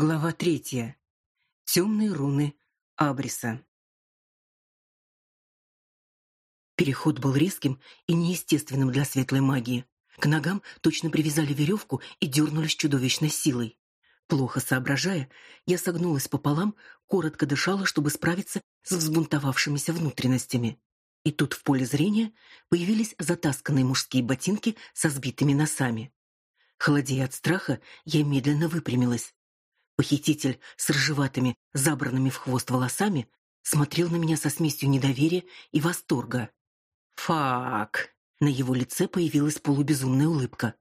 Глава третья. Темные руны Абриса. Переход был резким и неестественным для светлой магии. К ногам точно привязали веревку и дернули с чудовищной силой. Плохо соображая, я согнулась пополам, коротко дышала, чтобы справиться с взбунтовавшимися внутренностями. И тут в поле зрения появились затасканные мужские ботинки со сбитыми носами. Холодея от страха, я медленно выпрямилась. Похититель с рыжеватыми, забранными в хвост волосами смотрел на меня со смесью недоверия и восторга. «Фак!» На его лице появилась полубезумная улыбка.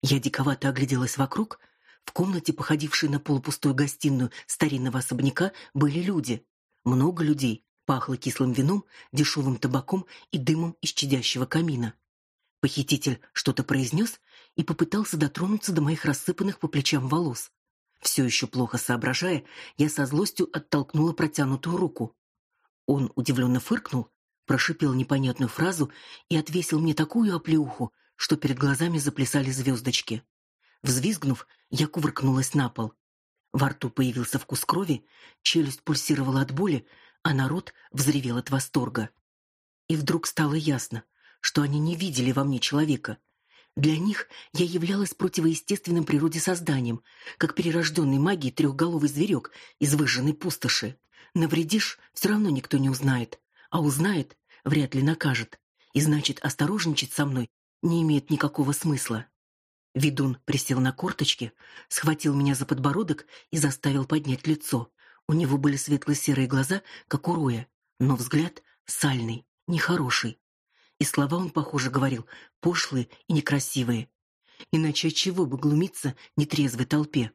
Я диковато огляделась вокруг. В комнате, походившей на полупустую гостиную старинного особняка, были люди. Много людей. Пахло кислым вином, дешевым табаком и дымом из чадящего камина. Похититель что-то произнес и попытался дотронуться до моих рассыпанных по плечам волос. Все еще плохо соображая, я со злостью оттолкнула протянутую руку. Он удивленно фыркнул, прошипел непонятную фразу и отвесил мне такую оплеуху, что перед глазами заплясали звездочки. Взвизгнув, я кувыркнулась на пол. Во рту появился вкус крови, челюсть пульсировала от боли, а народ взревел от восторга. И вдруг стало ясно, что они не видели во мне человека. Для них я являлась противоестественным природе созданием, как перерожденный магией трехголовый зверек из выжженной пустоши. Навредишь, все равно никто не узнает, а узнает, вряд ли накажет. И значит, осторожничать со мной не имеет никакого смысла. Ведун присел на корточки, схватил меня за подбородок и заставил поднять лицо. У него были светло-серые глаза, как у роя, но взгляд сальный, нехороший и слова он, похоже, говорил пошлые и некрасивые. Иначе чего бы глумиться нетрезвой толпе?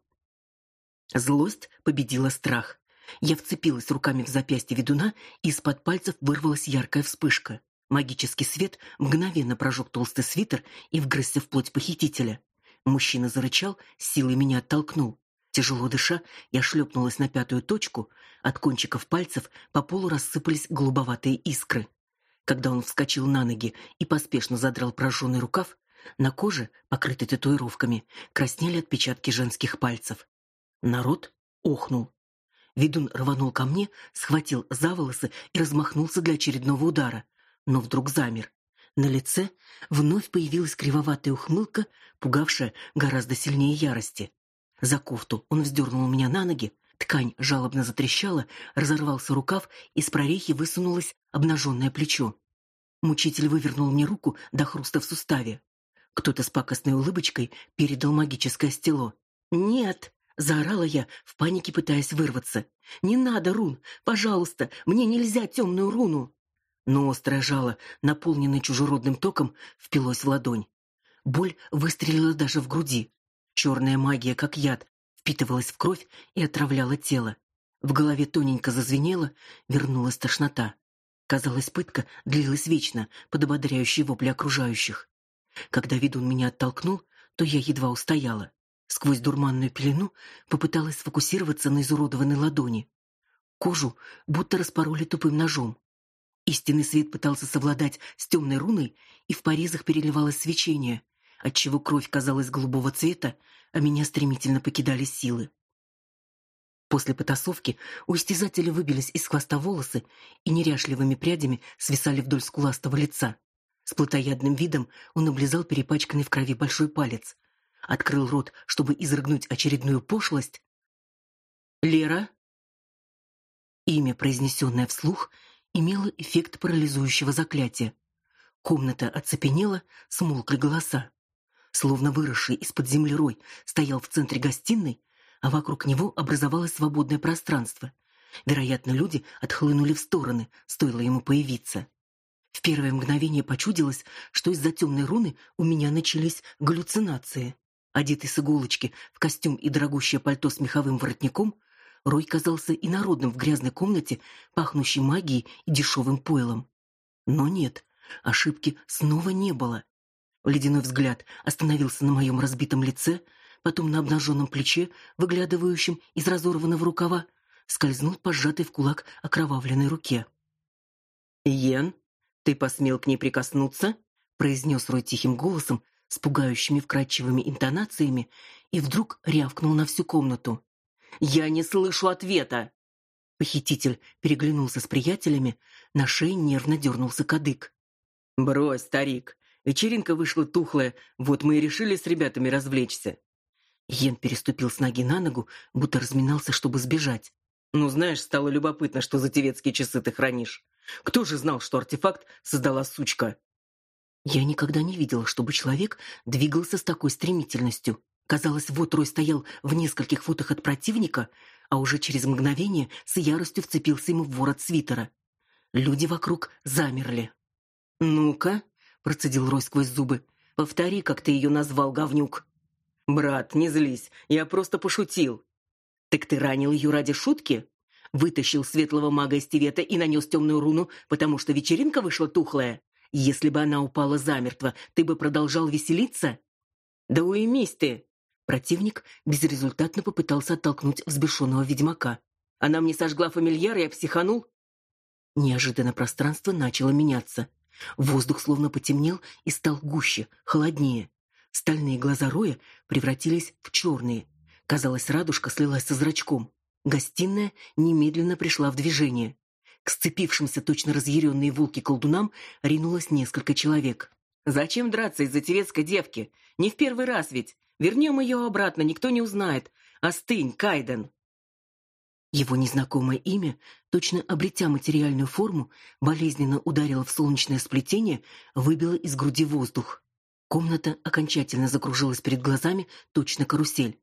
Злость победила страх. Я вцепилась руками в запястье ведуна, и из-под пальцев вырвалась яркая вспышка. Магический свет мгновенно прожег толстый свитер и вгрызся в плоть похитителя. Мужчина зарычал, силой меня оттолкнул. Тяжело дыша, я шлепнулась на пятую точку, от кончиков пальцев по полу рассыпались голубоватые искры. Когда он вскочил на ноги и поспешно задрал прожженный рукав, на коже, покрытой татуировками, краснели отпечатки женских пальцев. Народ охнул. Ведун рванул ко мне, схватил за волосы и размахнулся для очередного удара, но вдруг замер. На лице вновь появилась кривоватая ухмылка, пугавшая гораздо сильнее ярости. За кофту он вздернул меня на ноги, Ткань жалобно затрещала, разорвался рукав, из прорехи высунулось обнаженное плечо. Мучитель вывернул мне руку до хруста в суставе. Кто-то с пакостной улыбочкой передал магическое стело. «Нет!» — заорала я, в панике пытаясь вырваться. «Не надо рун! Пожалуйста! Мне нельзя темную руну!» Но острое жало, наполненное чужеродным током, впилось в ладонь. Боль выстрелила даже в груди. Черная магия, как яд, впитывалась в кровь и отравляла тело. В голове тоненько зазвенело, вернулась тошнота. Казалось, пытка длилась вечно, под ободряющие вопли окружающих. Когда ведун меня оттолкнул, то я едва устояла. Сквозь дурманную пелену попыталась сфокусироваться на изуродованной ладони. Кожу будто распороли тупым ножом. Истинный свет пытался совладать с темной руной, и в порезах переливалось свечение, отчего кровь казалась голубого цвета, а меня стремительно покидали силы. После потасовки у истязателя выбились из хвоста волосы и неряшливыми прядями свисали вдоль скуластого лица. С плотоядным видом он облизал перепачканный в крови большой палец, открыл рот, чтобы изрыгнуть очередную пошлость. «Лера?» Имя, произнесенное вслух, имело эффект парализующего заклятия. Комната оцепенела, смолкли голоса словно выросший из-под земли рой, стоял в центре гостиной, а вокруг него образовалось свободное пространство. Вероятно, люди отхлынули в стороны, стоило ему появиться. В первое мгновение почудилось, что из-за темной руны у меня начались галлюцинации. Одетый с иголочки в костюм и дорогущее пальто с меховым воротником, Рой казался инородным в грязной комнате, пахнущей магией и дешевым пойлом. Но нет, ошибки снова не было. Ледяной взгляд остановился на моем разбитом лице, потом на обнаженном плече, выглядывающем из разорванного рукава, скользнул по сжатой в кулак окровавленной руке. «Йен, ты посмел к ней прикоснуться?» произнес Рой тихим голосом, с пугающими вкрадчивыми интонациями, и вдруг рявкнул на всю комнату. Я не слышу ответа. Похититель переглянулся с приятелями, на шее нервно дернулся кадык. Брось, старик. Вечеринка вышла тухлая, вот мы и решили с ребятами развлечься. Йен переступил с ноги на ногу, будто разминался, чтобы сбежать. Ну, знаешь, стало любопытно, что за тевецкие часы ты хранишь. Кто же знал, что артефакт создала сучка? Я никогда не видела, чтобы человек двигался с такой стремительностью. Казалось, вот Рой стоял в нескольких футах от противника, а уже через мгновение с яростью вцепился ему в ворот свитера. Люди вокруг замерли. «Ну-ка», — процедил Рой сквозь зубы, — «повтори, как ты ее назвал, говнюк». «Брат, не злись, я просто пошутил». «Так ты ранил ее ради шутки?» Вытащил светлого мага из Тивета и нанес темную руну, потому что вечеринка вышла тухлая? Если бы она упала замертво, ты бы продолжал веселиться? Да уймись ты, Противник безрезультатно попытался оттолкнуть взбешенного ведьмака. Она мне сожгла фамильяр, я психанул. Неожиданно пространство начало меняться. Воздух словно потемнел и стал гуще, холоднее. Стальные глаза Роя превратились в черные. Казалось, радужка слилась со зрачком. Гостиная немедленно пришла в движение. К сцепившимся точно разъяренные волки колдунам ринулось несколько человек. «Зачем драться из-за тевецкой девки? Не в первый раз ведь. Вернем ее обратно, никто не узнает. Остынь, Кайден. Его незнакомое имя, точно обретя материальную форму, болезненно ударило в солнечное сплетение, выбило из груди воздух. Комната окончательно закружилась перед глазами, точно карусель.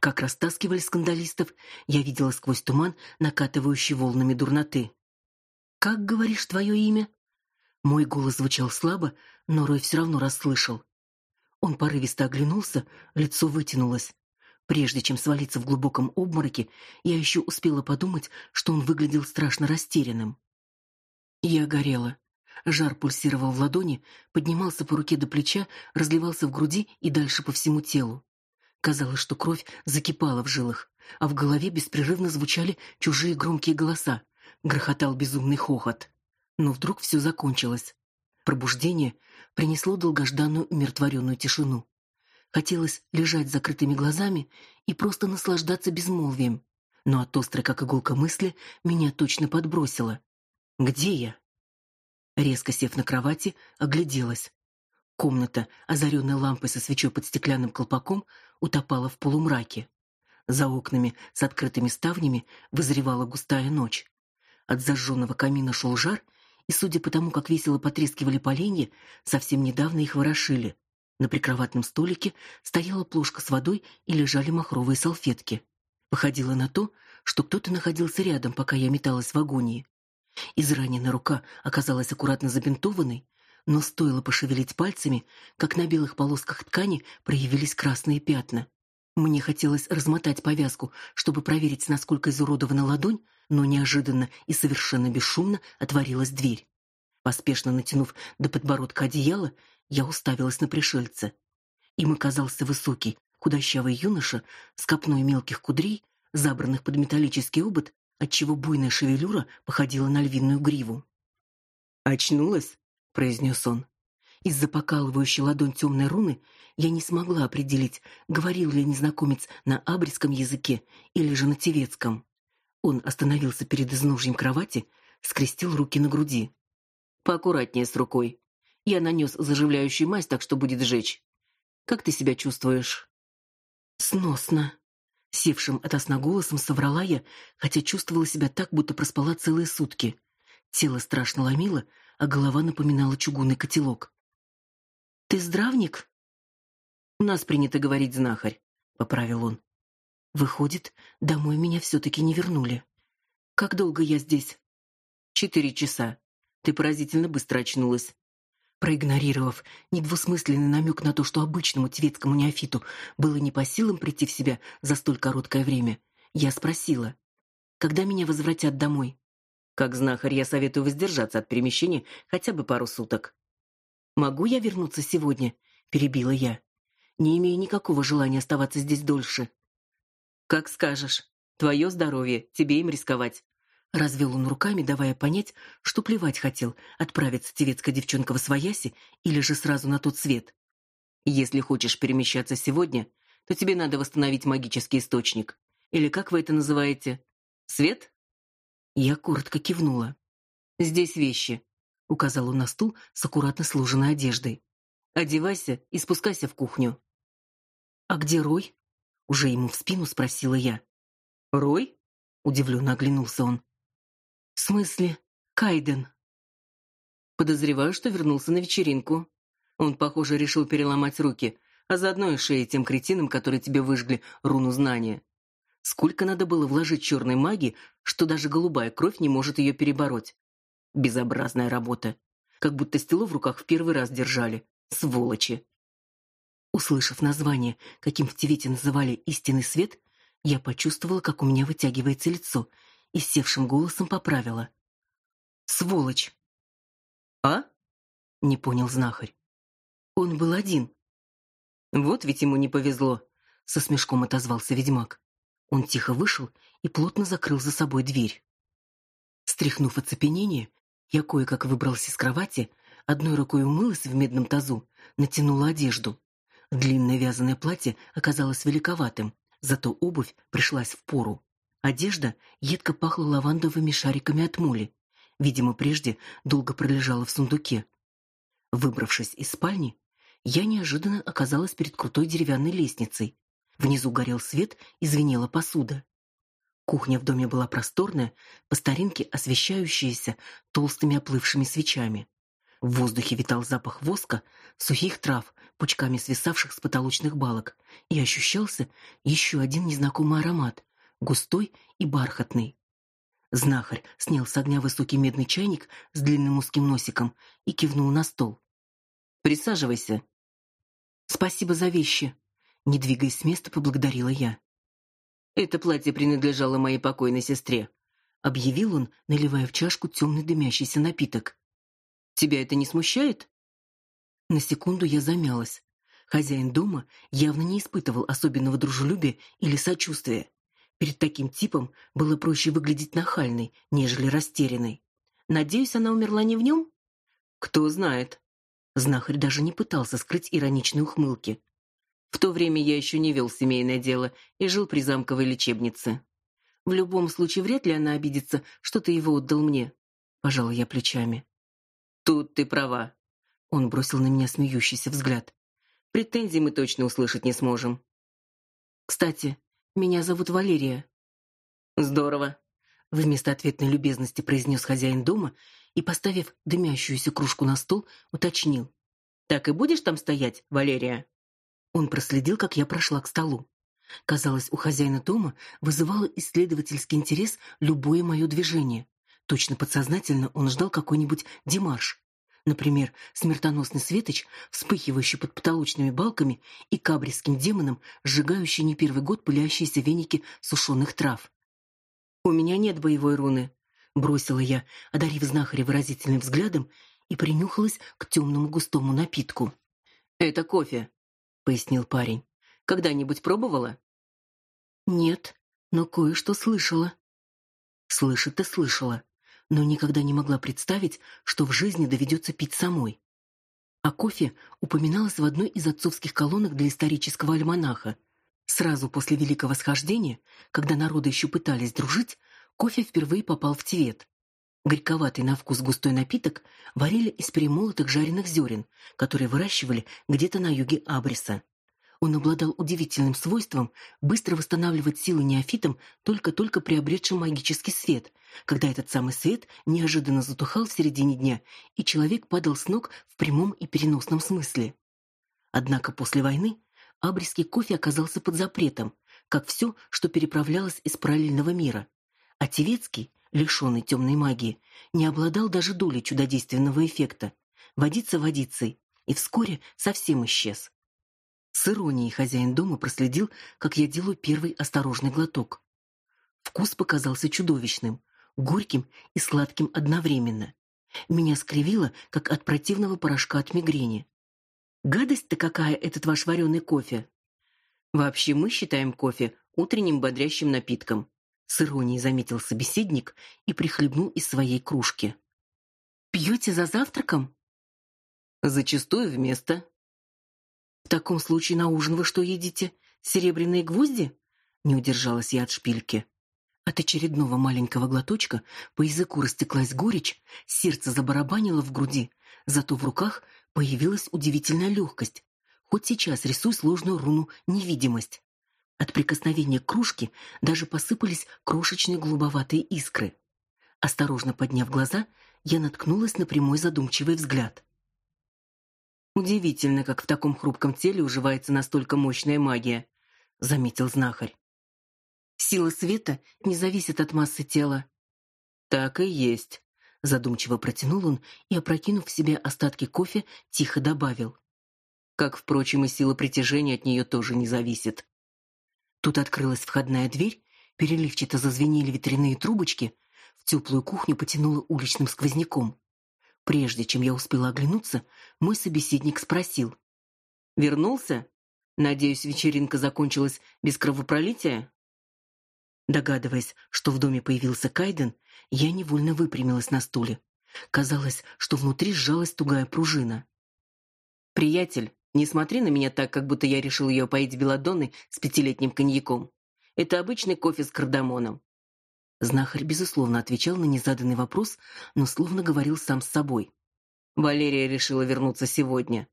Как растаскивали скандалистов, я видела сквозь туман, накатывающий волнами дурноты. Как говоришь твое имя? Мой голос звучал слабо, но Рой все равно расслышал. Он порывисто оглянулся, лицо вытянулось. Прежде чем свалиться в глубоком обмороке, я еще успела подумать, что он выглядел страшно растерянным. Я горела. Жар пульсировал в ладони, поднимался по руке до плеча, разливался в груди и дальше по всему телу. Казалось, что кровь закипала в жилах, а в голове беспрерывно звучали чужие громкие голоса, грохотал безумный хохот. Но вдруг все закончилось. Пробуждение принесло долгожданную умиротворенную тишину. Хотелось лежать с закрытыми глазами и просто наслаждаться безмолвием. Но от острой, как иголка мысли, меня точно подбросило. Где я? Резко сев на кровати, огляделась. Комната, озаренная лампой со свечой под стеклянным колпаком, утопала в полумраке. За окнами с открытыми ставнями вызревала густая ночь. От зажженного камина шел жар, и, судя по тому, как весело потрескивали поленья, совсем недавно их ворошили. На прикроватном столике стояла плошка с водой и лежали махровые салфетки. Походило на то, что кто-то находился рядом, пока я металась в агонии. Израненная рука оказалась аккуратно забинтованной, но стоило пошевелить пальцами, как на белых полосках ткани проявились красные пятна. Мне хотелось размотать повязку, чтобы проверить, насколько изуродована ладонь, но неожиданно и совершенно бесшумно отворилась дверь. Поспешно натянув до подбородка одеяло, я уставилась на пришельца. Им оказался высокий, худощавый юноша с копной мелких кудрей, забранных под металлический обод, отчего буйная шевелюра походила на львиную гриву. «Очнулась?» — произнес он. Из-за покалывающей ладонь темной руны я не смогла определить, говорил ли незнакомец на абриском языке или же на тевецком. Он остановился перед изножьем кровати, скрестил руки на груди. Поаккуратнее с рукой. Я нанес заживляющую мазь, так что будет жечь. Как ты себя чувствуешь? Сносно. Севшим от сна голосом соврала я, хотя чувствовала себя так, будто проспала целые сутки. Тело страшно ломило, а голова напоминала чугунный котелок. Ты здравник? У нас принято говорить знахарь, поправил он. Выходит, домой меня все таки не вернули. Как долго я здесь? Четыре часа. Ты поразительно быстро очнулась. Проигнорировав недвусмысленный намек на то, что обычному тевецкому неофиту было не по силам прийти в себя за столь короткое время, я спросила: "Когда меня возвратят домой?" Как знахарь я советую воздержаться от перемещения хотя бы пару суток. Могу я вернуться сегодня? перебила я. Не имею никакого желания оставаться здесь дольше. Как скажешь. Твое здоровье, тебе им рисковать. Развел он руками, давая понять, что плевать хотел, отправиться тевецкая девчонка в свояси или же сразу на тот свет. Если хочешь перемещаться сегодня, то тебе надо восстановить магический источник. Или как вы это называете? Свет? Я коротко кивнула. Здесь вещи, указал он на стул с аккуратно сложенной одеждой. Одевайся и спускайся в кухню. А где Рой? Уже ему в спину спросила я. Рой? удивленно оглянулся он. В смысле, Кайден? Подозреваю, что вернулся на вечеринку. Он, похоже, решил переломать руки, а заодно и шеи тем кретинам, которые тебе выжгли руну знания. Сколько надо было вложить черной магии, что даже голубая кровь не может ее перебороть. Безобразная работа. Как будто стело в руках в первый раз держали. Сволочи. Услышав название, каким в Тивете называли истинный свет, я почувствовала, как у меня вытягивается лицо, и севшим голосом поправила: "Сволочь". А? Не понял знахарь. Он был один. Вот ведь ему не повезло, со смешком отозвался ведьмак. Он тихо вышел и плотно закрыл за собой дверь. Стряхнув оцепенение, я кое-как выбрался из кровати, одной рукой умылась в медном тазу, натянула одежду. Длинное вязаное платье оказалось великоватым, зато обувь пришлась в пору. Одежда едко пахла лавандовыми шариками от моли. Видимо, прежде долго пролежала в сундуке. Выбравшись из спальни, я неожиданно оказалась перед крутой деревянной лестницей, Внизу горел свет и звенела посуда. Кухня в доме была просторная, по старинке освещающаяся толстыми оплывшими свечами. В воздухе витал запах воска, сухих трав, пучками свисавших с потолочных балок, и ощущался еще один незнакомый аромат, густой и бархатный. Знахарь снял с огня высокий медный чайник с длинным узким носиком и кивнул на стол. Присаживайся. Спасибо за вещи, не двигаясь с места, поблагодарила я. Это платье принадлежало моей покойной сестре, объявил он, наливая в чашку темный дымящийся напиток. Тебя это не смущает? На секунду я замялась. Хозяин дома явно не испытывал особенного дружелюбия или сочувствия. Перед таким типом было проще выглядеть нахальной, нежели растерянной. Надеюсь, она умерла не в нем? Кто знает. Знахарь даже не пытался скрыть ироничные ухмылки. В то время я еще не вел семейное дело и жил при замковой лечебнице. В любом случае вряд ли она обидится, что ты его отдал мне. Пожал я плечами. Тут ты права. Он бросил на меня смеющийся взгляд. Претензий мы точно услышать не сможем. Кстати, меня зовут Валерия. Здорово. Вместо ответной любезности произнес хозяин дома и, поставив дымящуюся кружку на стол, уточнил: "Так и будешь там стоять, Валерия?" Он проследил, как я прошла к столу. Казалось, у хозяина дома вызывало исследовательский интерес любое мое движение. Точно подсознательно он ждал какой-нибудь демарш. Например, смертоносный светоч, вспыхивающий под потолочными балками, и кабриским демоном, сжигающий не первый год пылящиеся веники сушеных трав. «У меня нет боевой руны», — бросила я, одарив знахаря выразительным взглядом, и принюхалась к темному густому напитку. «Это кофе», пояснил парень. Когда-нибудь пробовала? Нет, но кое-что слышала. Слышать-то слышала, но никогда не могла представить, что в жизни доведется пить самой. А кофе упоминалось в одной из отцовских колонок для исторического альманаха. Сразу после Великого Схождения, когда народы еще пытались дружить, кофе впервые попал в Тивет. Горьковатый на вкус густой напиток варили из перемолотых жареных зерен, которые выращивали где-то на юге Абриса. Он обладал удивительным свойством быстро восстанавливать силы неофитам, только-только приобретшим магический свет, когда этот самый свет неожиданно затухал в середине дня, и человек падал с ног в прямом и переносном смысле. Однако после войны абрисский кофе оказался под запретом, как все, что переправлялось из параллельного мира. А тевецкий лишенный темной магии, не обладал даже долей чудодейственного эффекта. Водиться водицей, и вскоре совсем исчез. С иронией хозяин дома проследил, как я делаю первый осторожный глоток. Вкус показался чудовищным, горьким и сладким одновременно. Меня скривило, как от противного порошка от мигрени. Гадость-то какая этот ваш вареный кофе. Вообще мы считаем кофе утренним бодрящим напитком, с иронией заметил собеседник и прихлебнул из своей кружки. Пьете за завтраком? Зачастую вместо. В таком случае на ужин вы что едите? Серебряные гвозди? Не удержалась я от шпильки. От очередного маленького глоточка по языку растеклась горечь, сердце забарабанило в груди, зато в руках появилась удивительная легкость. Хоть сейчас рисуй сложную руну невидимость. От прикосновения к кружке даже посыпались крошечные голубоватые искры. Осторожно подняв глаза, я наткнулась на прямой задумчивый взгляд. Удивительно, как в таком хрупком теле уживается настолько мощная магия, заметил знахарь. Сила света не зависит от массы тела. Так и есть, задумчиво протянул он и опрокинув в себя остатки кофе, тихо добавил: как впрочем и сила притяжения от нее тоже не зависит. Тут открылась входная дверь, переливчато зазвенели ветряные трубочки, в теплую кухню потянуло уличным сквозняком. Прежде чем я успела оглянуться, мой собеседник спросил: "Вернулся? Надеюсь, вечеринка закончилась без кровопролития?" Догадываясь, что в доме появился Кайден, я невольно выпрямилась на стуле. Казалось, что внутри сжалась тугая пружина. Приятель, не смотри на меня так, как будто я решил ее поить белладонной с пятилетним коньяком. Это обычный кофе с кардамоном. Знахарь безусловно отвечал на незаданный вопрос, но словно говорил сам с собой. Валерия решила вернуться сегодня.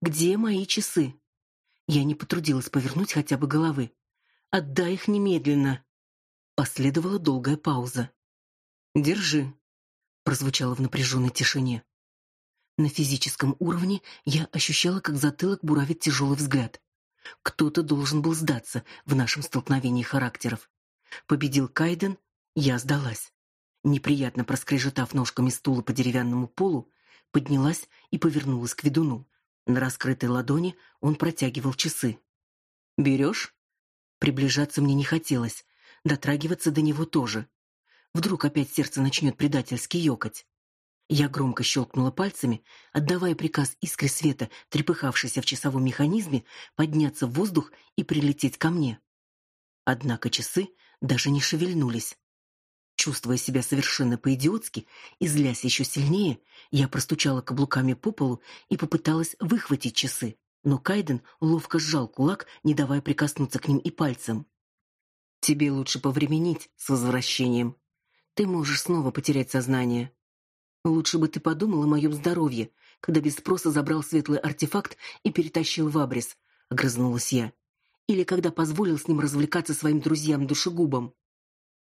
Где мои часы? Я не потрудилась повернуть хотя бы головы. Отдай их немедленно. Последовала долгая пауза. Держи, прозвучало в напряженной тишине. На физическом уровне я ощущала, как затылок буравит тяжелый взгляд. Кто-то должен был сдаться в нашем столкновении характеров. Победил Кайден, я сдалась. Неприятно проскрежетав ножками стула по деревянному полу, поднялась и повернулась к ведуну. На раскрытой ладони он протягивал часы. «Берешь?» Приближаться мне не хотелось, дотрагиваться до него тоже. Вдруг опять сердце начнет предательски ёкать. Я громко щелкнула пальцами, отдавая приказ искре света, трепыхавшейся в часовом механизме, подняться в воздух и прилететь ко мне. Однако часы даже не шевельнулись. Чувствуя себя совершенно по-идиотски и злясь еще сильнее, я простучала каблуками по полу и попыталась выхватить часы, но Кайден ловко сжал кулак, не давая прикоснуться к ним и пальцем. Тебе лучше повременить с возвращением. Ты можешь снова потерять сознание. Лучше бы ты подумал о моем здоровье, когда без спроса забрал светлый артефакт и перетащил в Абрис, огрызнулась я или когда позволил с ним развлекаться своим друзьям-душегубам.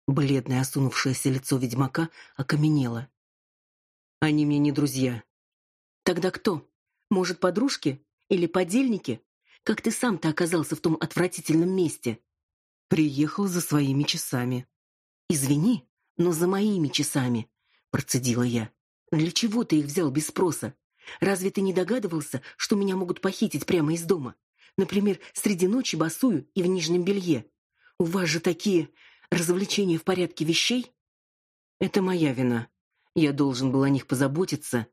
Бледное осунувшееся лицо ведьмака окаменело. Они мне не друзья. Тогда кто? Может, подружки или подельники? Как ты сам-то оказался в том отвратительном месте? Приехал за своими часами. Извини, но за моими часами, процедила я. Для чего ты их взял без спроса? Разве ты не догадывался, что меня могут похитить прямо из дома? Например, среди ночи босую и в нижнем белье. У вас же такие развлечения в порядке вещей? Это моя вина. Я должен был о них позаботиться.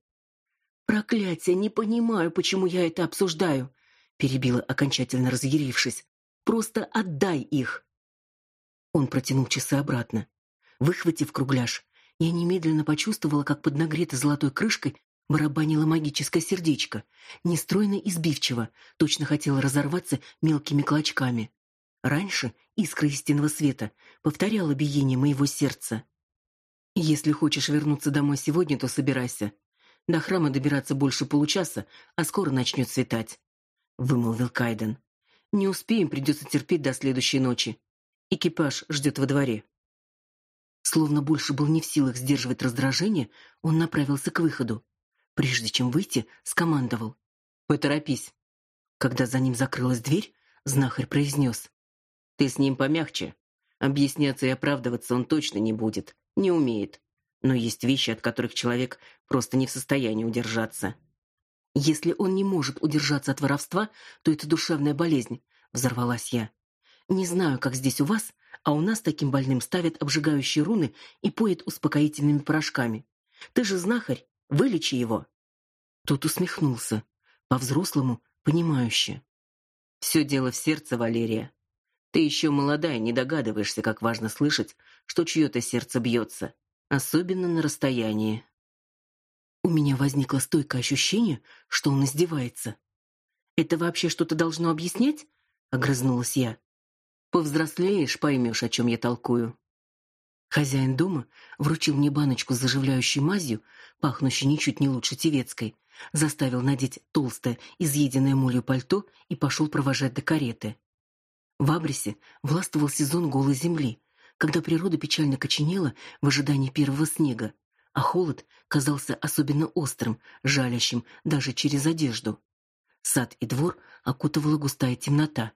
Проклятие, не понимаю, почему я это обсуждаю, перебила окончательно разъярившись. Просто отдай их. Он протянул часы обратно. Выхватив кругляш, я немедленно почувствовала, как под нагретой золотой крышкой барабанило магическое сердечко, нестройно и сбивчиво, точно хотело разорваться мелкими клочками. Раньше искра истинного света повторяла биение моего сердца. Если хочешь вернуться домой сегодня, то собирайся. До храма добираться больше получаса, а скоро начнет светать, вымолвил Кайден. Не успеем, придется терпеть до следующей ночи. Экипаж ждет во дворе. Словно больше был не в силах сдерживать раздражение, он направился к выходу. Прежде чем выйти, скомандовал: "Поторопись". Когда за ним закрылась дверь, знахарь произнес: "Ты с ним помягче. Объясняться и оправдываться он точно не будет, не умеет. Но есть вещи, от которых человек просто не в состоянии удержаться. Если он не может удержаться от воровства, то это душевная болезнь", взорвалась я. "Не знаю, как здесь у вас, а у нас таким больным ставят обжигающие руны и поят успокоительными порошками. Ты же знахарь, Вылечи его. Тот усмехнулся, по-взрослому, понимающе. Все дело в сердце, Валерия. Ты еще молодая, не догадываешься, как важно слышать, что чье-то сердце бьется, особенно на расстоянии. У меня возникло стойкое ощущение, что он издевается. Это вообще что-то должно объяснять? огрызнулась я. Повзрослеешь, поймешь, о чем я толкую. Хозяин дома вручил мне баночку с заживляющей мазью, пахнущей ничуть не лучше тевецкой, заставил надеть толстое, изъеденное молью пальто и пошел провожать до кареты. В Абрисе властвовал сезон голой земли, когда природа печально коченела в ожидании первого снега, а холод казался особенно острым, жалящим даже через одежду. Сад и двор окутывала густая темнота.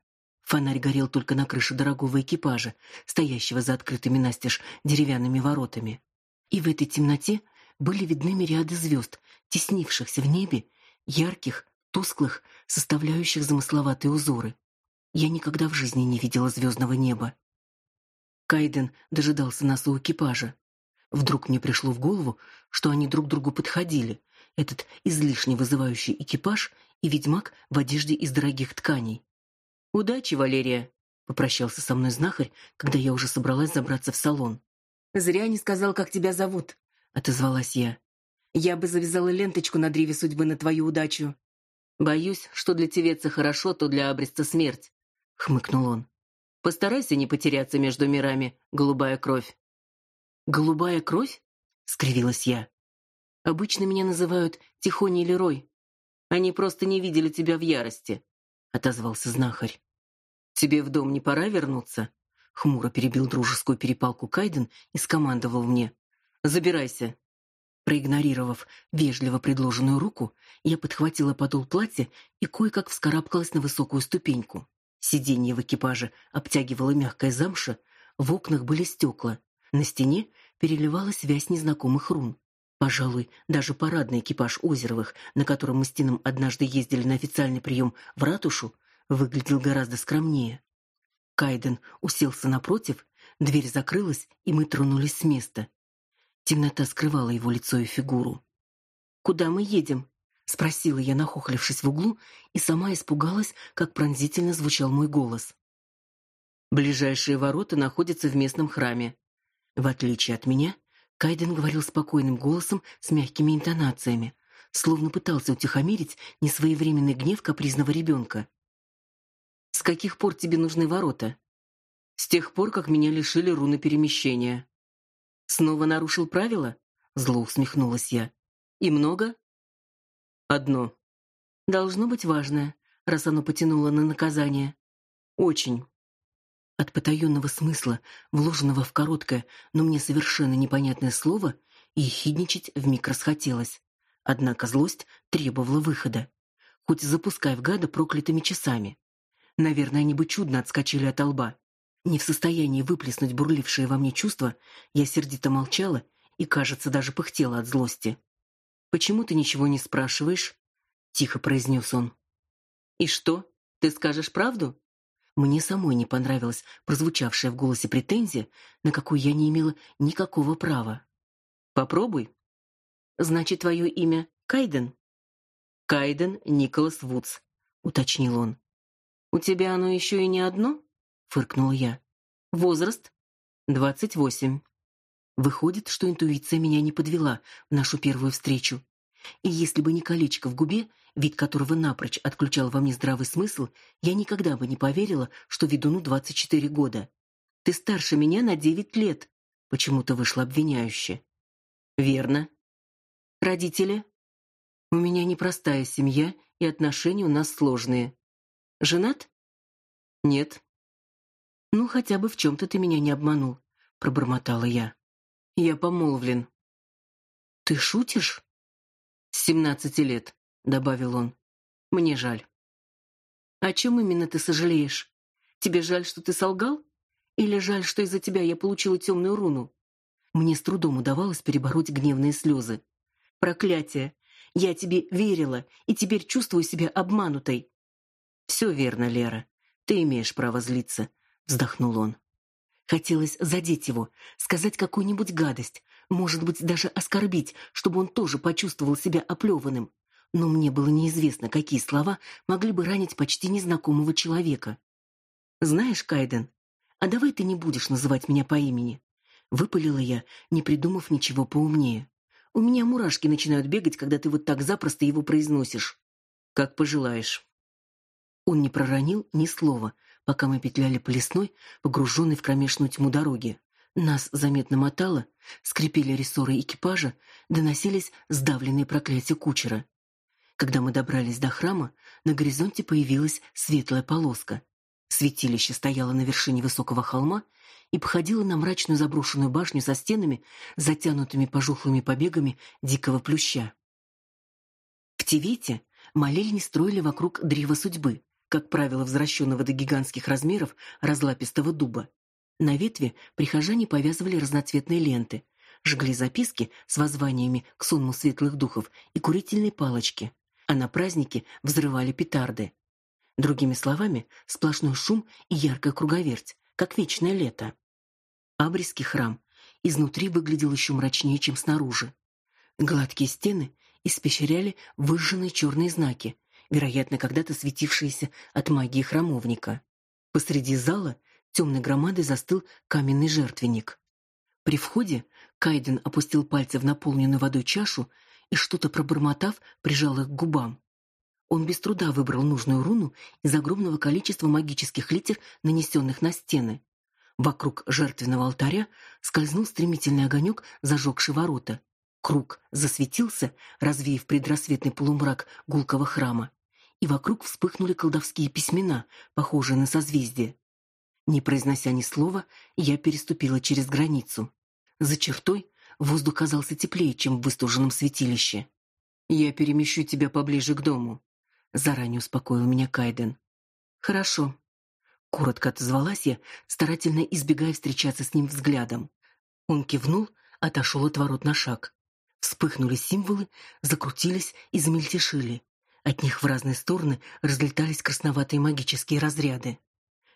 Фонарь горел только на крыше дорогого экипажа, стоящего за открытыми настежь деревянными воротами. И в этой темноте были видны мириады звезд, теснившихся в небе, ярких, тусклых, составляющих замысловатые узоры. Я никогда в жизни не видела звездного неба. Кайден дожидался нас у экипажа. Вдруг мне пришло в голову, что они друг другу подходили. Этот излишне вызывающий экипаж и ведьмак в одежде из дорогих тканей. Удачи, Валерия, попрощался со мной знахарь, когда я уже собралась забраться в салон. Зря не сказал, как тебя зовут, отозвалась я. Я бы завязала ленточку на древе судьбы на твою удачу. Боюсь, что для тевеца хорошо, то для абриста смерть, хмыкнул он. Постарайся не потеряться между мирами, голубая кровь. Голубая кровь? скривилась я. Обычно меня называют Тихоней Лерой. Они просто не видели тебя в ярости, отозвался знахарь. Тебе в дом не пора вернуться? Хмуро перебил дружескую перепалку Кайден и скомандовал мне: "Забирайся". Проигнорировав вежливо предложенную руку, я подхватила подол платья и кое-как вскарабкалась на высокую ступеньку. Сиденье в экипаже обтягивало мягкая замша, в окнах были стекла, на стене переливалась вязь незнакомых рун. Пожалуй, даже парадный экипаж Озеровых, на котором мы с Тином однажды ездили на официальный прием в ратушу, выглядел гораздо скромнее. Кайден уселся напротив, дверь закрылась, и мы тронулись с места. Темнота скрывала его лицо и фигуру. Куда мы едем? спросила я, нахохлившись в углу, и сама испугалась, как пронзительно звучал мой голос. Ближайшие ворота находятся в местном храме. В отличие от меня, Кайден говорил спокойным голосом с мягкими интонациями, словно пытался утихомирить несвоевременный гнев капризного ребенка. С каких пор тебе нужны ворота? С тех пор, как меня лишили руны перемещения. Снова нарушил правила? Зло усмехнулась я. И много? Одно. Должно быть важное, раз оно потянуло на наказание. Очень. От потаенного смысла, вложенного в короткое, но мне совершенно непонятное слово, ехидничать вмиг расхотелось. Однако злость требовала выхода. Хоть запускай в гада проклятыми часами. Наверное, они бы чудно отскочили от лба. Не в состоянии выплеснуть бурлившее во мне чувство, я сердито молчала и, кажется, даже пыхтела от злости. «Почему ты ничего не спрашиваешь?» — тихо произнес он. «И что, ты скажешь правду?» Мне самой не понравилась прозвучавшая в голосе претензия, на какую я не имела никакого права. «Попробуй». «Значит, твое имя Кайден?» «Кайден Николас Вудс», — уточнил он. «У тебя оно еще и не одно?» фыркнула я. Возраст двадцать восемь. Выходит, что интуиция меня не подвела в нашу первую встречу. И если бы не колечко в губе, вид которого напрочь отключал во мне здравый смысл, я никогда бы не поверила, что ведуну двадцать четыре года. Ты старше меня на девять лет, почему-то вышло обвиняюще. Верно. Родители? У меня непростая семья, и отношения у нас сложные. Женат? Нет. Ну хотя бы в чем то ты меня не обманул, пробормотала я. Я помолвлен. Ты шутишь? Семнадцати лет, добавил он. Мне жаль. О чем именно ты сожалеешь? Тебе жаль, что ты солгал? Или жаль, что из-за тебя я получила темную руну? Мне с трудом удавалось перебороть гневные слезы. Проклятие! Я тебе верила и теперь чувствую себя обманутой. Все верно, Лера. Ты имеешь право злиться, вздохнул он. Хотелось задеть его, сказать какую-нибудь гадость, может быть, даже оскорбить, чтобы он тоже почувствовал себя оплеванным. Но мне было неизвестно, какие слова могли бы ранить почти незнакомого человека. Знаешь, Кайден, а давай ты не будешь называть меня по имени, выпалила я, не придумав ничего поумнее. У меня мурашки начинают бегать, когда ты вот так запросто его произносишь. Как пожелаешь. Он не проронил ни слова, пока мы петляли по лесной, погруженной в кромешную тьму дороги. Нас заметно мотало, скрипели рессоры экипажа, доносились сдавленные проклятия кучера. Когда мы добрались до храма, на горизонте появилась светлая полоска. Святилище стояло на вершине высокого холма и походило на мрачную заброшенную башню со стенами, затянутыми пожухлыми побегами дикого плюща. В Тивете молельни строили вокруг древа судьбы, как правило, возвращенного до гигантских размеров разлапистого дуба. На ветви прихожане повязывали разноцветные ленты, жгли записки с воззваниями к сонму светлых духов и курительные палочки, а на праздники взрывали петарды. Другими словами, сплошной шум и яркая круговерть, как вечное лето. Абрисский храм изнутри выглядел еще мрачнее, чем снаружи. Гладкие стены испещряли выжженные черные знаки, вероятно, когда-то светившиеся от магии храмовника. Посреди зала темной громадой застыл каменный жертвенник. При входе Кайден опустил пальцы в наполненную водой чашу и что-то пробормотав, прижал их к губам. Он без труда выбрал нужную руну из огромного количества магических литер, нанесенных на стены. Вокруг жертвенного алтаря скользнул стремительный огонек, зажегший ворота. Круг засветился, развеяв предрассветный полумрак гулкого храма, и вокруг вспыхнули колдовские письмена, похожие на созвездия. Не произнося ни слова, я переступила через границу. За чертой воздух казался теплее, чем в выстуженном святилище. Я перемещу тебя поближе к дому, заранее успокоил меня Кайден. Хорошо. Коротко отозвалась я, старательно избегая встречаться с ним взглядом. Он кивнул, отошел от ворот на шаг. Вспыхнули символы, закрутились и замельтешили. От них в разные стороны разлетались красноватые магические разряды.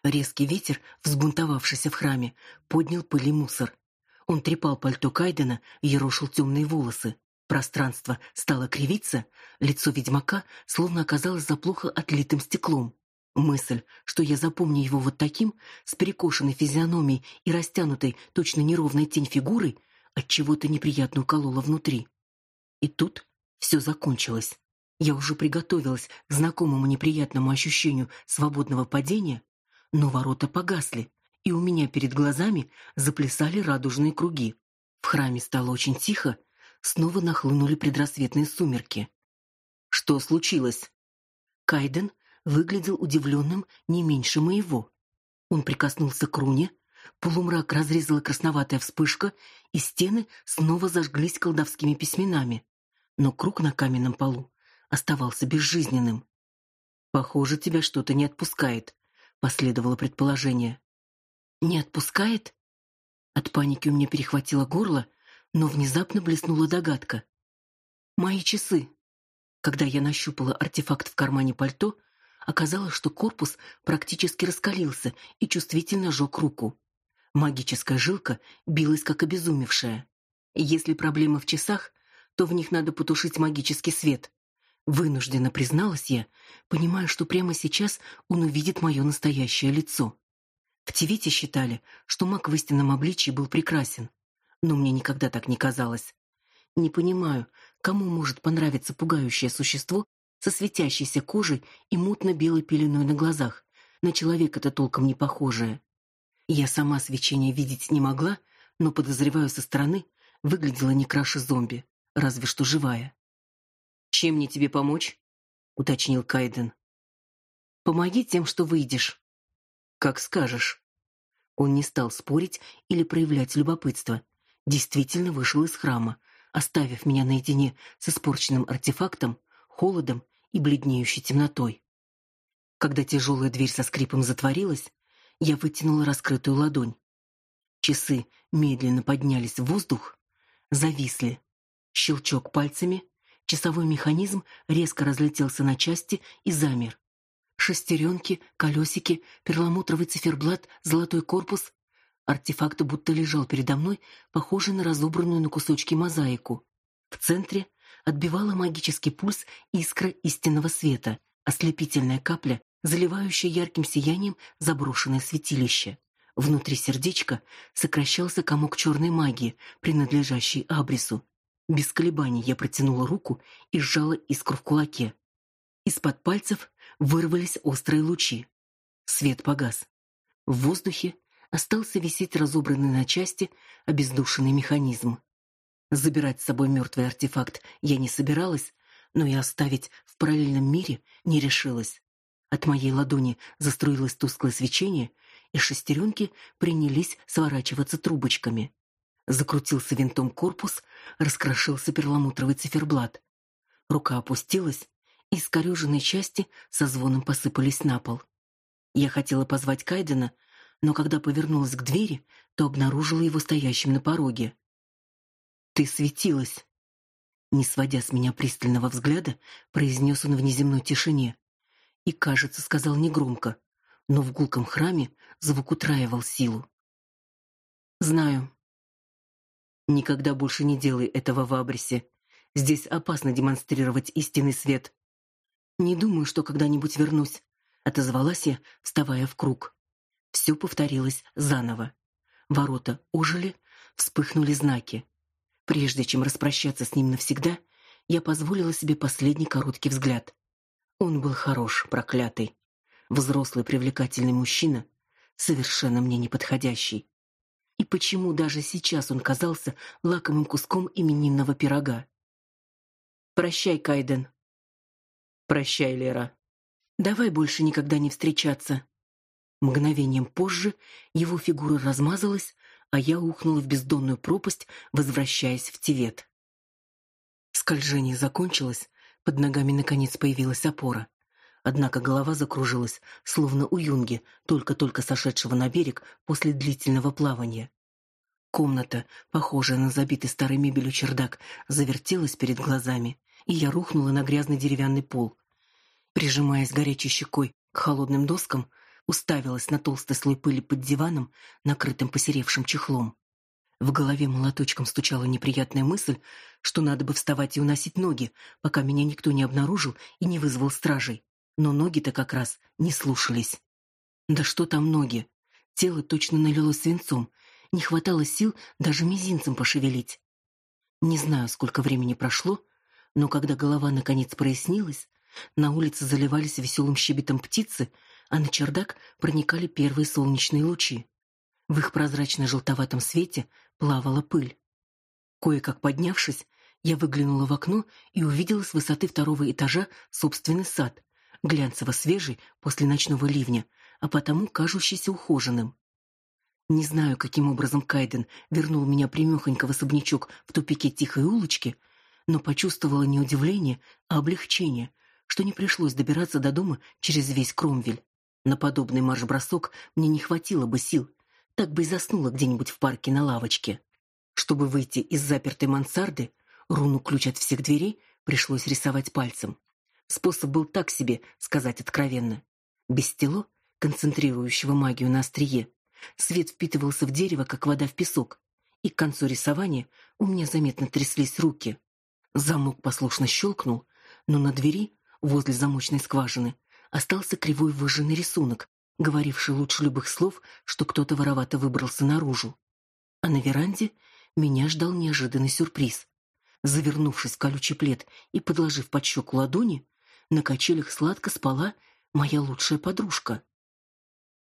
Резкий ветер, взбунтовавшийся в храме, поднял пыль и мусор. Он трепал пальто Кайдена и ерошил темные волосы. Пространство стало кривиться, лицо ведьмака словно оказалось за плохо отлитым стеклом. Мысль, что я запомню его вот таким, с перекошенной физиономией и растянутой, точно неровной тень фигурой, от чего-то неприятно уколола внутри. И тут все закончилось. Я уже приготовилась к знакомому неприятному ощущению свободного падения, но ворота погасли, и у меня перед глазами заплясали радужные круги. В храме стало очень тихо, снова нахлынули предрассветные сумерки. Что случилось? Кайден выглядел удивленным не меньше моего. Он прикоснулся к руне, полумрак разрезала красноватая вспышка, и стены снова зажглись колдовскими письменами. Но круг на каменном полу оставался безжизненным. Похоже, тебя что-то не отпускает, последовало предположение. Не отпускает? От паники у меня перехватило горло, но внезапно блеснула догадка. Мои часы. Когда я нащупала артефакт в кармане пальто, оказалось, что корпус практически раскалился и чувствительно жёг руку. Магическая жилка билась как обезумевшая. Если проблема в часах, то в них надо потушить магический свет. Вынужденно призналась я, понимая, что прямо сейчас он увидит мое настоящее лицо. В Тивите считали, что маг в истинном обличии был прекрасен но мне никогда так не казалось. Не понимаю, кому может понравиться пугающее существо со светящейся кожей и мутно-белой пеленой на глазах, на человека-то толком не похожее. Я сама свечение видеть не могла, но подозреваю со стороны, выглядела не краше зомби, разве что живая. Чем мне тебе помочь? уточнил Кайден. Помоги тем, что выйдешь. Как скажешь. Он не стал спорить или проявлять любопытство, действительно вышел из храма, оставив меня наедине с испорченным артефактом, холодом и бледнеющей темнотой. Когда тяжелая дверь со скрипом затворилась, я вытянула раскрытую ладонь. Часы медленно поднялись в воздух, зависли. Щелчок пальцами, часовой механизм резко разлетелся на части и замер. Шестеренки, колесики, перламутровый циферблат, золотой корпус Артефакт будто лежал передо мной, похожий на разобранную на кусочки мозаику. В центре отбивала магический пульс искра истинного света, ослепительная капля, заливающая ярким сиянием заброшенное святилище. Внутри сердечка сокращался комок черной магии, принадлежащий Абрису. Без колебаний я протянула руку и сжала искру в кулаке. Из-под пальцев вырвались острые лучи. Свет погас. В воздухе остался висеть разобранный на части обездушенный механизм. Забирать с собой мертвый артефакт я не собиралась, но и оставить в параллельном мире не решилась. От моей ладони заструилось тусклое свечение, и шестеренки принялись сворачиваться трубочками. Закрутился винтом корпус, раскрошился перламутровый циферблат. Рука опустилась, и искореженные части со звоном посыпались на пол. Я хотела позвать Кайдена, но когда повернулась к двери, то обнаружила его стоящим на пороге. Ты светилась. Не сводя с меня пристального взгляда, произнес он в неземной тишине. И, кажется, сказал негромко, но в гулком храме звук утраивал силу. Знаю. Никогда больше не делай этого в Абрисе. Здесь опасно демонстрировать истинный свет. Не думаю, что когда-нибудь вернусь, отозвалась я, вставая в круг. Все повторилось заново. Ворота ожили, вспыхнули знаки. Прежде чем распрощаться с ним навсегда, я позволила себе последний короткий взгляд. Он был хорош, проклятый. Взрослый привлекательный мужчина, совершенно мне неподходящий. И почему даже сейчас он казался лакомым куском именинного пирога? Прощай, Кайден. Прощай, Лера. Давай больше никогда не встречаться. Мгновением позже его фигура размазалась, а я ухнула в бездонную пропасть, возвращаясь в Тивет. Скольжение закончилось, под ногами наконец появилась опора. Однако голова закружилась, словно у юнги, только-только сошедшего на берег после длительного плавания. Комната, похожая на забитый старой мебелью чердак, завертелась перед глазами, и я рухнула на грязный деревянный пол. Прижимаясь горячей щекой к холодным доскам, уставилась на толстый слой пыли под диваном, накрытым посеревшим чехлом. В голове молоточком стучала неприятная мысль, что надо бы вставать и уносить ноги, пока меня никто не обнаружил и не вызвал стражей. Но ноги-то как раз не слушались. Да что там ноги? Тело точно налилось свинцом, не хватало сил даже мизинцем пошевелить. Не знаю, сколько времени прошло, но когда голова наконец прояснилась, на улице заливались веселым щебетом птицы, а на чердак проникали первые солнечные лучи. В их прозрачно-желтоватом свете плавала пыль. Кое-как поднявшись, я выглянула в окно и увидела с высоты второго этажа собственный сад, глянцево-свежий после ночного ливня, а потому кажущийся ухоженным. Не знаю, каким образом Кайден вернул меня прямехонько в особнячок в тупике тихой улочки, но почувствовала не удивление, а облегчение, что не пришлось добираться до дома через весь Кромвель. На подобный марш-бросок мне не хватило бы сил, так бы и заснула где-нибудь в парке на лавочке. Чтобы выйти из запертой мансарды, руну-ключ от всех дверей пришлось рисовать пальцем. Способ был так себе, сказать откровенно. Без стело, концентрирующего магию на острие, свет впитывался в дерево, как вода в песок, и к концу рисования у меня заметно тряслись руки. Замок послушно щелкнул, но на двери, возле замочной скважины, остался кривой выжженный рисунок, говоривший лучше любых слов, что кто-то воровато выбрался наружу. А на веранде меня ждал неожиданный сюрприз. Завернувшись в колючий плед и подложив под щеку ладони, на качелях сладко спала моя лучшая подружка.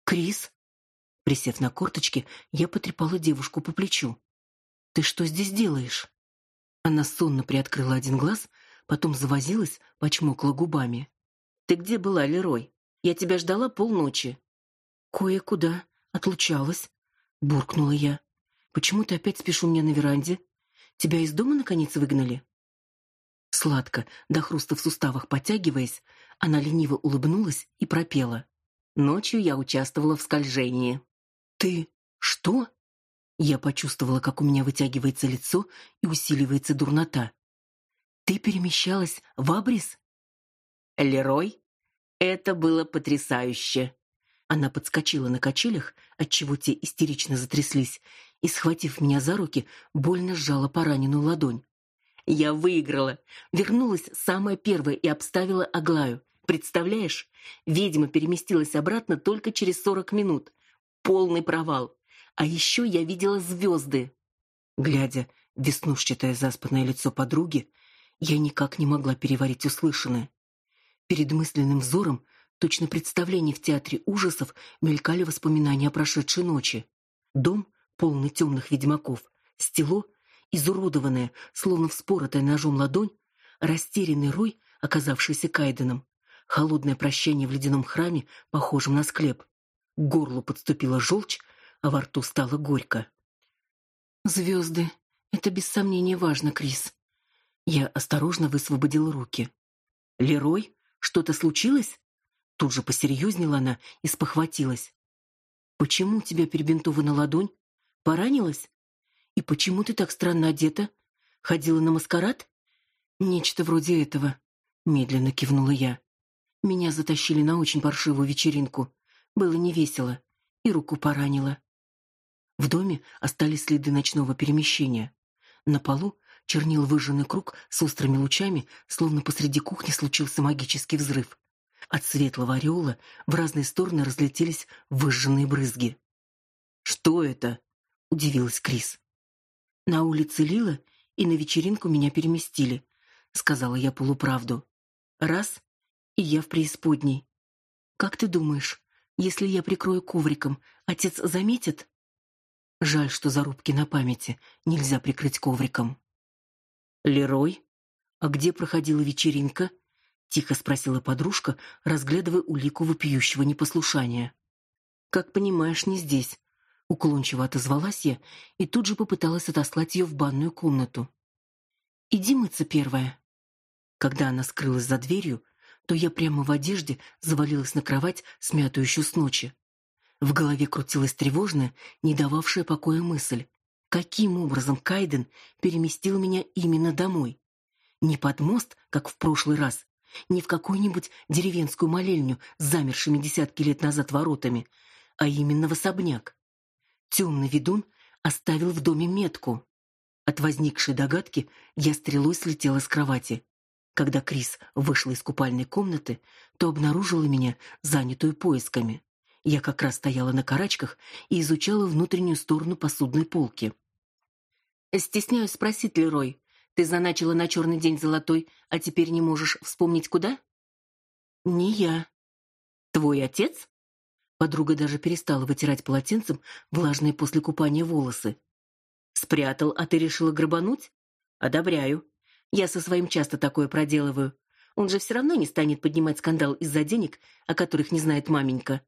Крис, присев на корточки, я потрепала девушку по плечу. Ты что здесь делаешь? Она сонно приоткрыла один глаз, потом завозилась, почмокла губами. Ты где была, Лерой? Я тебя ждала полночи. Кое-куда отлучалась, буркнула я. Почему ты опять спишь у меня на веранде? Тебя из дома наконец выгнали? Сладко, до хруста в суставах потягиваясь, она лениво улыбнулась и пропела: "Ночью я участвовала в скольжении". Ты что? Я почувствовала, как у меня вытягивается лицо и усиливается дурнота. Ты перемещалась в Абрис? Лерой, это было потрясающе. Она подскочила на качелях, отчего те истерично затряслись, и схватив меня за руки, больно сжала пораненную ладонь. Я выиграла, вернулась самая первая и обставила Аглаю. Представляешь? Ведьма переместилась обратно только через сорок минут. Полный провал. А еще я видела звезды. Глядя в веснушчатое заспанное лицо подруги, я никак не могла переварить услышанное. Перед мысленным взором Точно представление в театре ужасов мелькали воспоминания о прошедшей ночи. Дом, полный темных ведьмаков, стело, изуродованное, словно вспоротая ножом ладонь, растерянный рой, оказавшийся Кайденом, холодное прощание в ледяном храме, похожем на склеп. К горлу подступила желчь, а во рту стало горько. Звезды — это без сомнения важно, Крис. Я осторожно высвободил руки. Лерой, что-то случилось? Тут же посерьезнела она и спохватилась. Почему у тебя перебинтована ладонь? Поранилась? И почему ты так странно одета? Ходила на маскарад? Нечто вроде этого, медленно кивнула я. Меня затащили на очень паршивую вечеринку. Было невесело, и руку поранило. В доме остались следы ночного перемещения. На полу чернил выжженный круг с острыми лучами, словно посреди кухни случился магический взрыв. От светлого ореола в разные стороны разлетелись выжженные брызги. «Что это?» — удивилась Крис. «На улице лило, и на вечеринку меня переместили», — сказала я полуправду. «Раз, и я в преисподней. Как ты думаешь, если я прикрою ковриком, отец заметит?» Жаль, что зарубки на памяти нельзя прикрыть ковриком. Лерой, а где проходила вечеринка? тихо спросила подружка, разглядывая улику вопиющего непослушания. Как понимаешь, не здесь, уклончиво отозвалась я и тут же попыталась отослать ее в банную комнату. Иди мыться первая. Когда она скрылась за дверью, то я прямо в одежде завалилась на кровать, смятую еще с ночи. В голове крутилась тревожная, не дававшая покоя мысль. Каким образом Кайден переместил меня именно домой? Не под мост, как в прошлый раз, не в какую-нибудь деревенскую молельню с замершими десятки лет назад воротами, а именно в особняк. Темный ведун оставил в доме метку. От возникшей догадки я стрелой слетела с кровати. Когда Крис вышла из купальной комнаты, то обнаружила меня занятую поисками. Я как раз стояла на карачках и изучала внутреннюю сторону посудной полки. Стесняюсь спросить, Лерой, ты заначила на черный день золотой, а теперь не можешь вспомнить куда? Не я. Твой отец? Подруга даже перестала вытирать полотенцем влажные после купания волосы. Спрятал, а ты решила грабануть? Одобряю. Я со своим часто такое проделываю. Он же все равно не станет поднимать скандал из-за денег, о которых не знает маменька.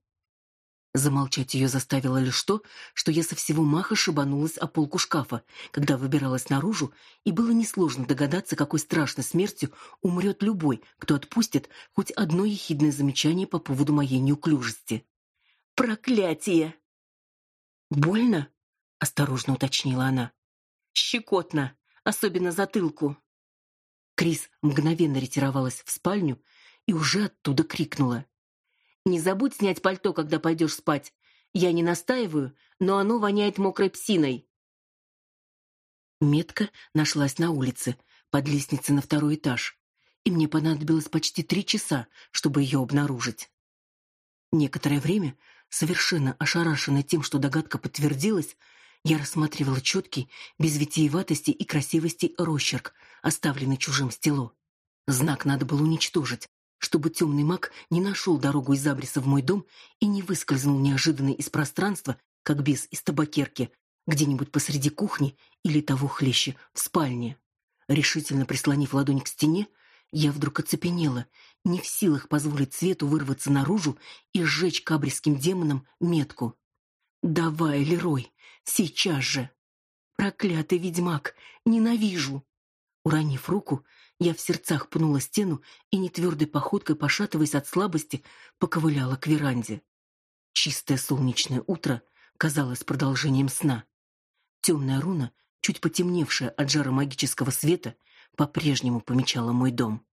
Замолчать ее заставило лишь то, что я со всего маха шибанулась о полку шкафа, когда выбиралась наружу, и было несложно догадаться, какой страшной смертью умрет любой, кто отпустит хоть одно ехидное замечание по поводу моей неуклюжести. Проклятие! Больно? осторожно уточнила она. Щекотно, особенно затылку. Крис мгновенно ретировалась в спальню и уже оттуда крикнула: не забудь снять пальто, когда пойдешь спать. Я не настаиваю, но оно воняет мокрой псиной. Метка нашлась на улице, под лестницей на второй этаж, и мне понадобилось почти три часа, чтобы ее обнаружить. Некоторое время, совершенно ошарашенная тем, что догадка подтвердилась, я рассматривала четкий, без витиеватости и красивости росчерк, оставленный чужим стело. Знак надо было уничтожить, чтобы темный маг не нашел дорогу из абриса в мой дом и не выскользнул неожиданно из пространства, как бес из табакерки, где-нибудь посреди кухни или того хлеще в спальне. Решительно прислонив ладонь к стене, я вдруг оцепенела, не в силах позволить свету вырваться наружу и сжечь кабриским демонам метку. «Давай, Лерой, сейчас же!» «Проклятый ведьмак! Ненавижу!» Уронив руку, я в сердцах пнула стену и нетвердой походкой, пошатываясь от слабости, поковыляла к веранде. Чистое солнечное утро казалось продолжением сна. Темная руна, чуть потемневшая от жара магического света, по-прежнему помечала мой дом.